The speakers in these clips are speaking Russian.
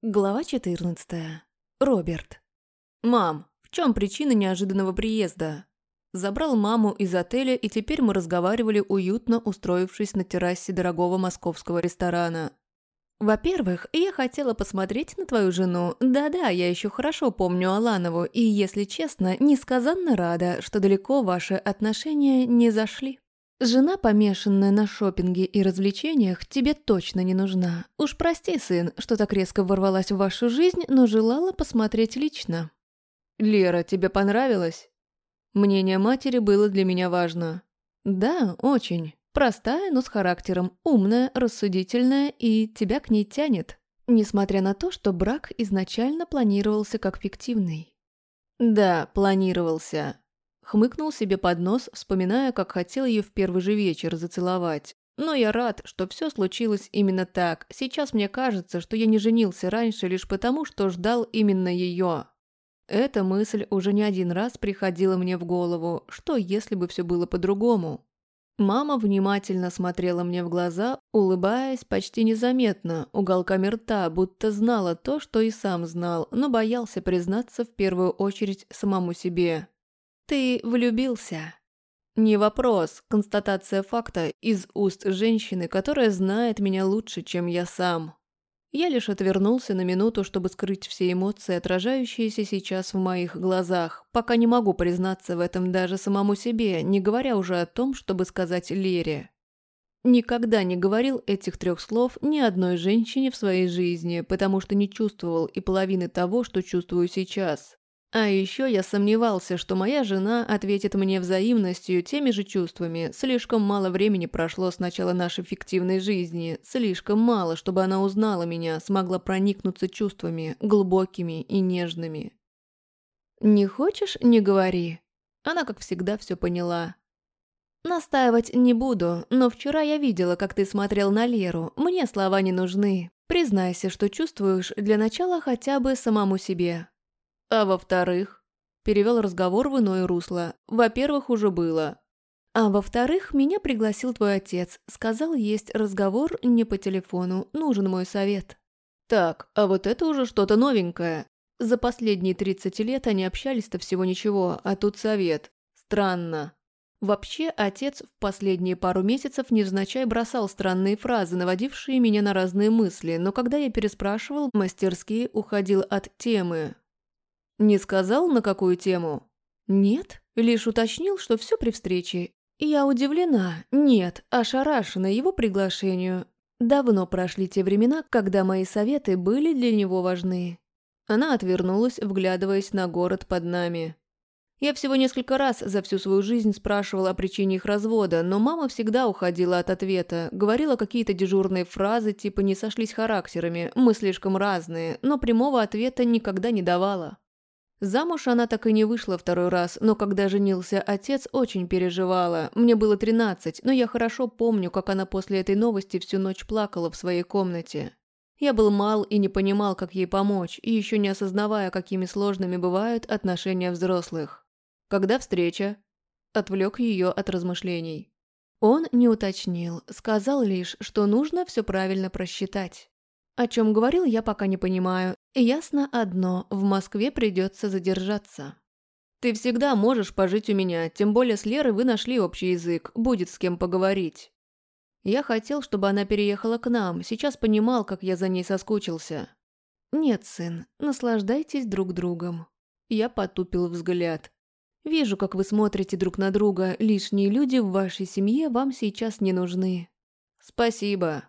Глава 14. Роберт. «Мам, в чем причина неожиданного приезда?» Забрал маму из отеля, и теперь мы разговаривали, уютно устроившись на террасе дорогого московского ресторана. «Во-первых, я хотела посмотреть на твою жену. Да-да, я еще хорошо помню Аланову, и, если честно, несказанно рада, что далеко ваши отношения не зашли». Жена, помешанная на шопинге и развлечениях, тебе точно не нужна. Уж прости, сын, что так резко ворвалась в вашу жизнь, но желала посмотреть лично. Лера, тебе понравилось? Мнение матери было для меня важно. Да, очень. Простая, но с характером, умная, рассудительная, и тебя к ней тянет. Несмотря на то, что брак изначально планировался как фиктивный. Да, планировался. Хмыкнул себе под нос, вспоминая, как хотел ее в первый же вечер зацеловать. Но я рад, что все случилось именно так. Сейчас мне кажется, что я не женился раньше лишь потому, что ждал именно ее. Эта мысль уже не один раз приходила мне в голову, что если бы все было по-другому. Мама внимательно смотрела мне в глаза, улыбаясь почти незаметно, уголками рта, будто знала то, что и сам знал, но боялся признаться в первую очередь самому себе. «Ты влюбился?» Не вопрос, констатация факта из уст женщины, которая знает меня лучше, чем я сам. Я лишь отвернулся на минуту, чтобы скрыть все эмоции, отражающиеся сейчас в моих глазах, пока не могу признаться в этом даже самому себе, не говоря уже о том, чтобы сказать Лере. Никогда не говорил этих трех слов ни одной женщине в своей жизни, потому что не чувствовал и половины того, что чувствую сейчас. А еще я сомневался, что моя жена ответит мне взаимностью теми же чувствами. Слишком мало времени прошло с начала нашей фиктивной жизни. Слишком мало, чтобы она узнала меня, смогла проникнуться чувствами, глубокими и нежными. «Не хочешь – не говори». Она, как всегда, все поняла. «Настаивать не буду, но вчера я видела, как ты смотрел на Леру. Мне слова не нужны. Признайся, что чувствуешь для начала хотя бы самому себе. А во-вторых, перевел разговор в иное русло. Во-первых, уже было. А во-вторых, меня пригласил твой отец. Сказал, есть разговор не по телефону, нужен мой совет. Так, а вот это уже что-то новенькое. За последние 30 лет они общались-то всего ничего, а тут совет. Странно. Вообще, отец в последние пару месяцев невзначай бросал странные фразы, наводившие меня на разные мысли, но когда я переспрашивал, мастерски уходил от темы. «Не сказал, на какую тему?» «Нет, лишь уточнил, что все при встрече. Я удивлена, нет, ошарашена его приглашению. Давно прошли те времена, когда мои советы были для него важны». Она отвернулась, вглядываясь на город под нами. Я всего несколько раз за всю свою жизнь спрашивала о причине их развода, но мама всегда уходила от ответа, говорила какие-то дежурные фразы, типа «не сошлись характерами», «мы слишком разные», но прямого ответа никогда не давала. Замуж она так и не вышла второй раз, но когда женился отец, очень переживала. Мне было 13, но я хорошо помню, как она после этой новости всю ночь плакала в своей комнате. Я был мал и не понимал, как ей помочь, и еще не осознавая, какими сложными бывают отношения взрослых. «Когда встреча?» Отвлек ее от размышлений. Он не уточнил, сказал лишь, что нужно все правильно просчитать. О чем говорил, я пока не понимаю. Ясно одно, в Москве придется задержаться. Ты всегда можешь пожить у меня, тем более с Лерой вы нашли общий язык, будет с кем поговорить. Я хотел, чтобы она переехала к нам, сейчас понимал, как я за ней соскучился. Нет, сын, наслаждайтесь друг другом. Я потупил взгляд. Вижу, как вы смотрите друг на друга, лишние люди в вашей семье вам сейчас не нужны. Спасибо,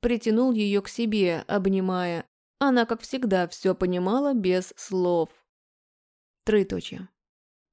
Притянул ее к себе, обнимая. Она, как всегда, все понимала без слов. Троеточие.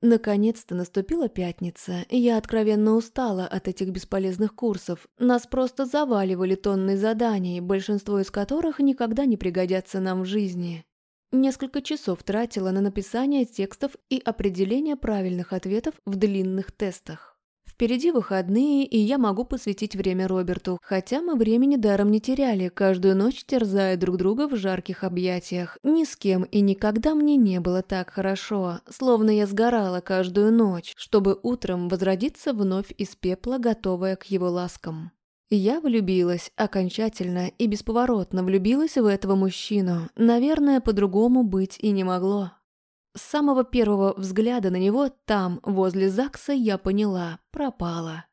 Наконец-то наступила пятница, и я откровенно устала от этих бесполезных курсов. Нас просто заваливали тонны заданий, большинство из которых никогда не пригодятся нам в жизни. Несколько часов тратила на написание текстов и определение правильных ответов в длинных тестах. Впереди выходные, и я могу посвятить время Роберту, хотя мы времени даром не теряли, каждую ночь терзая друг друга в жарких объятиях. Ни с кем и никогда мне не было так хорошо, словно я сгорала каждую ночь, чтобы утром возродиться вновь из пепла, готовая к его ласкам. Я влюбилась, окончательно и бесповоротно влюбилась в этого мужчину. Наверное, по-другому быть и не могло. С самого первого взгляда на него там, возле ЗАГСа, я поняла – пропала.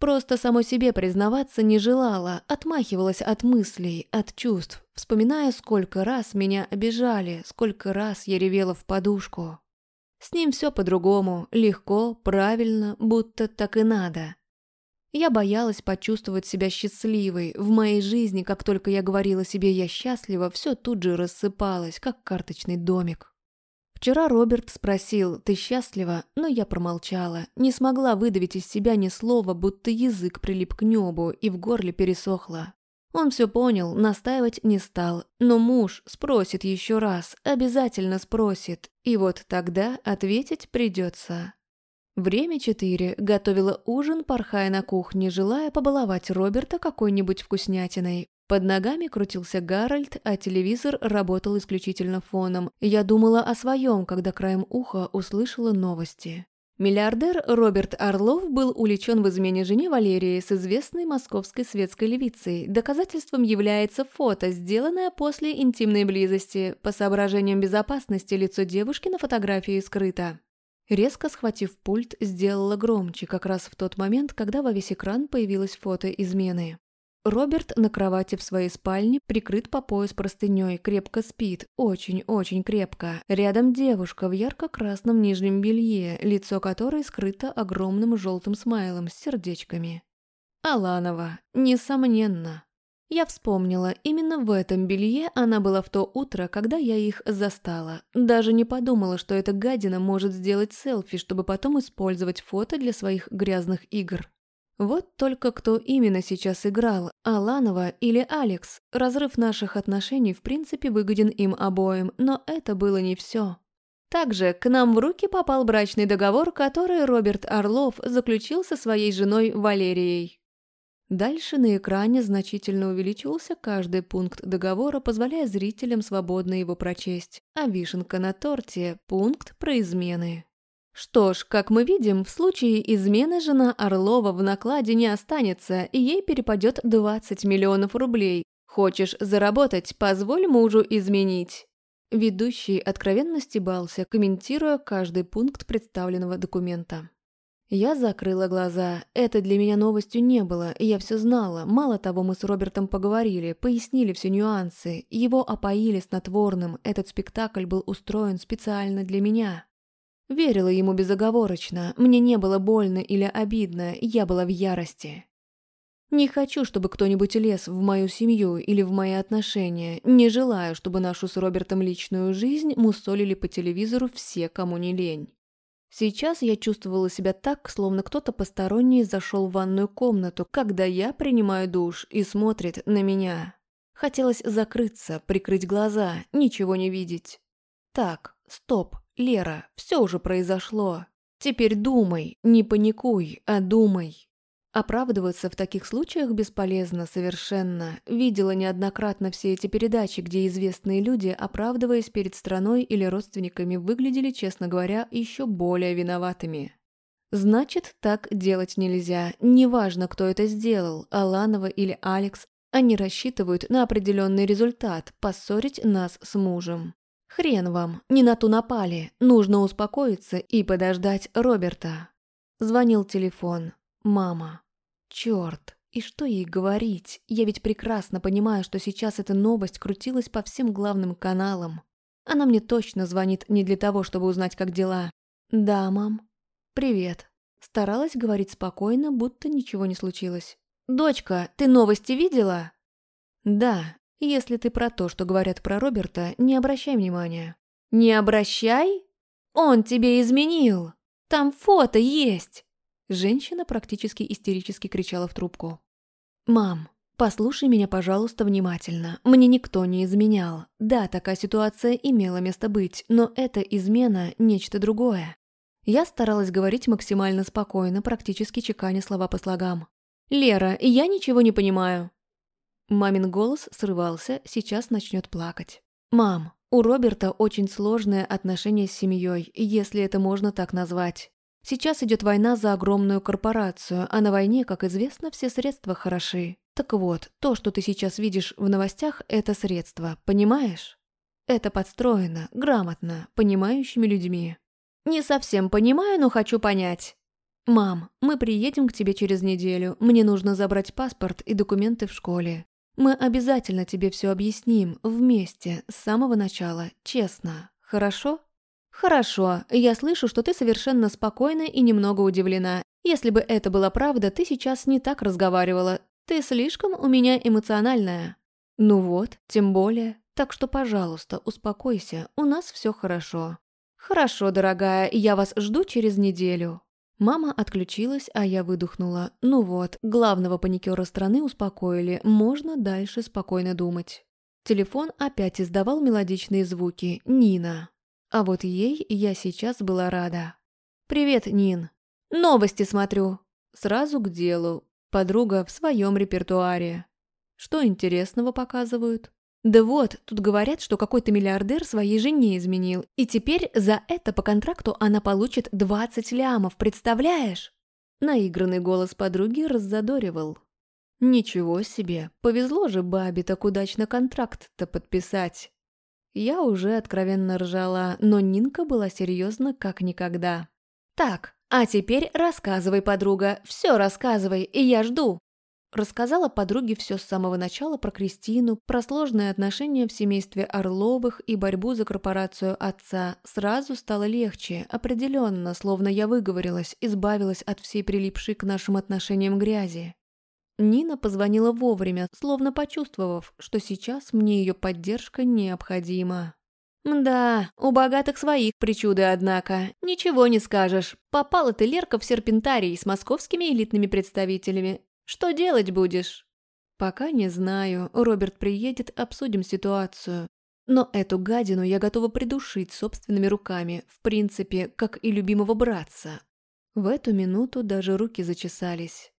Просто самой себе признаваться не желала, отмахивалась от мыслей, от чувств, вспоминая, сколько раз меня обижали, сколько раз я ревела в подушку. С ним все по-другому, легко, правильно, будто так и надо. Я боялась почувствовать себя счастливой. В моей жизни, как только я говорила себе «я счастлива», все тут же рассыпалось, как карточный домик. Вчера Роберт спросил «Ты счастлива?», но я промолчала. Не смогла выдавить из себя ни слова, будто язык прилип к небу и в горле пересохло. Он все понял, настаивать не стал. Но муж спросит еще раз, обязательно спросит. И вот тогда ответить придется. Время четыре. Готовила ужин, порхая на кухне, желая побаловать Роберта какой-нибудь вкуснятиной. Под ногами крутился Гарольд, а телевизор работал исключительно фоном. Я думала о своем, когда краем уха услышала новости. Миллиардер Роберт Орлов был уличен в измене жене Валерии с известной московской светской левицей. Доказательством является фото, сделанное после интимной близости. По соображениям безопасности лицо девушки на фотографии скрыто. Резко схватив пульт, сделала громче, как раз в тот момент, когда во весь экран появилось фото измены. Роберт на кровати в своей спальне прикрыт по пояс простыней, крепко спит, очень-очень крепко. Рядом девушка в ярко-красном нижнем белье, лицо которой скрыто огромным желтым смайлом с сердечками. Аланова, несомненно. Я вспомнила, именно в этом белье она была в то утро, когда я их застала. Даже не подумала, что эта гадина может сделать селфи, чтобы потом использовать фото для своих грязных игр. Вот только кто именно сейчас играл, Аланова или Алекс. Разрыв наших отношений в принципе выгоден им обоим, но это было не все. Также к нам в руки попал брачный договор, который Роберт Орлов заключил со своей женой Валерией. Дальше на экране значительно увеличивался каждый пункт договора, позволяя зрителям свободно его прочесть. А вишенка на торте – пункт про измены. Что ж, как мы видим, в случае измены жена Орлова в накладе не останется, и ей перепадет 20 миллионов рублей. Хочешь заработать, позволь мужу изменить. Ведущий откровенно стебался, комментируя каждый пункт представленного документа. Я закрыла глаза. Это для меня новостью не было, я все знала. Мало того, мы с Робертом поговорили, пояснили все нюансы. Его опоили снотворным. Этот спектакль был устроен специально для меня. Верила ему безоговорочно, мне не было больно или обидно, я была в ярости. Не хочу, чтобы кто-нибудь лез в мою семью или в мои отношения. Не желаю, чтобы нашу с Робертом личную жизнь мусолили по телевизору все, кому не лень. Сейчас я чувствовала себя так, словно кто-то посторонний зашел в ванную комнату, когда я принимаю душ и смотрит на меня. Хотелось закрыться, прикрыть глаза, ничего не видеть. Так, стоп, Лера, все уже произошло. Теперь думай, не паникуй, а думай. Оправдываться в таких случаях бесполезно совершенно. Видела неоднократно все эти передачи, где известные люди, оправдываясь перед страной или родственниками, выглядели, честно говоря, еще более виноватыми. Значит, так делать нельзя. Неважно, кто это сделал, Аланова или Алекс, они рассчитывают на определенный результат – поссорить нас с мужем. Хрен вам, не на ту напали. Нужно успокоиться и подождать Роберта. Звонил телефон. Мама. Черт, и что ей говорить? Я ведь прекрасно понимаю, что сейчас эта новость крутилась по всем главным каналам. Она мне точно звонит не для того, чтобы узнать, как дела. Да, мам. Привет. Старалась говорить спокойно, будто ничего не случилось. «Дочка, ты новости видела?» «Да, если ты про то, что говорят про Роберта, не обращай внимания». «Не обращай? Он тебе изменил! Там фото есть!» Женщина практически истерически кричала в трубку. «Мам, послушай меня, пожалуйста, внимательно. Мне никто не изменял. Да, такая ситуация имела место быть, но эта измена – нечто другое». Я старалась говорить максимально спокойно, практически чеканя слова по слогам. «Лера, я ничего не понимаю. Мамин голос срывался, сейчас начнет плакать. «Мам, у Роберта очень сложное отношение с семьей, если это можно так назвать. Сейчас идет война за огромную корпорацию, а на войне, как известно, все средства хороши. Так вот, то, что ты сейчас видишь в новостях, это средства, понимаешь? Это подстроено, грамотно, понимающими людьми. Не совсем понимаю, но хочу понять. «Мам, мы приедем к тебе через неделю. Мне нужно забрать паспорт и документы в школе. Мы обязательно тебе все объясним, вместе, с самого начала, честно. Хорошо?» «Хорошо. Я слышу, что ты совершенно спокойна и немного удивлена. Если бы это была правда, ты сейчас не так разговаривала. Ты слишком у меня эмоциональная». «Ну вот, тем более. Так что, пожалуйста, успокойся, у нас все хорошо». «Хорошо, дорогая, я вас жду через неделю». Мама отключилась, а я выдохнула. Ну вот, главного паникера страны успокоили, можно дальше спокойно думать. Телефон опять издавал мелодичные звуки. Нина. А вот ей я сейчас была рада. «Привет, Нин. Новости смотрю». Сразу к делу. Подруга в своем репертуаре. Что интересного показывают? Да вот, тут говорят, что какой-то миллиардер своей жене изменил, и теперь за это по контракту она получит 20 лямов, представляешь? Наигранный голос подруги раззадоривал. Ничего себе, повезло же бабе так удачно контракт-то подписать. Я уже откровенно ржала, но Нинка была серьезна как никогда. «Так, а теперь рассказывай, подруга, все рассказывай, и я жду». Рассказала подруге все с самого начала про Кристину, про сложные отношения в семействе Орловых и борьбу за корпорацию отца. Сразу стало легче, определенно, словно я выговорилась, избавилась от всей прилипшей к нашим отношениям грязи. Нина позвонила вовремя, словно почувствовав, что сейчас мне ее поддержка необходима. «Да, у богатых своих причуды, однако. Ничего не скажешь. Попала ты, Лерка, в серпентарий с московскими элитными представителями. Что делать будешь?» «Пока не знаю. Роберт приедет, обсудим ситуацию. Но эту гадину я готова придушить собственными руками, в принципе, как и любимого братца». В эту минуту даже руки зачесались.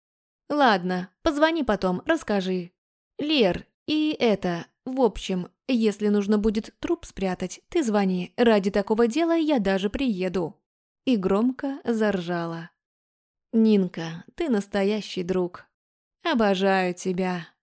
«Ладно, позвони потом, расскажи. Лер, и это, в общем, если нужно будет труп спрятать, ты звони. Ради такого дела я даже приеду». И громко заржала. «Нинка, ты настоящий друг. Обожаю тебя».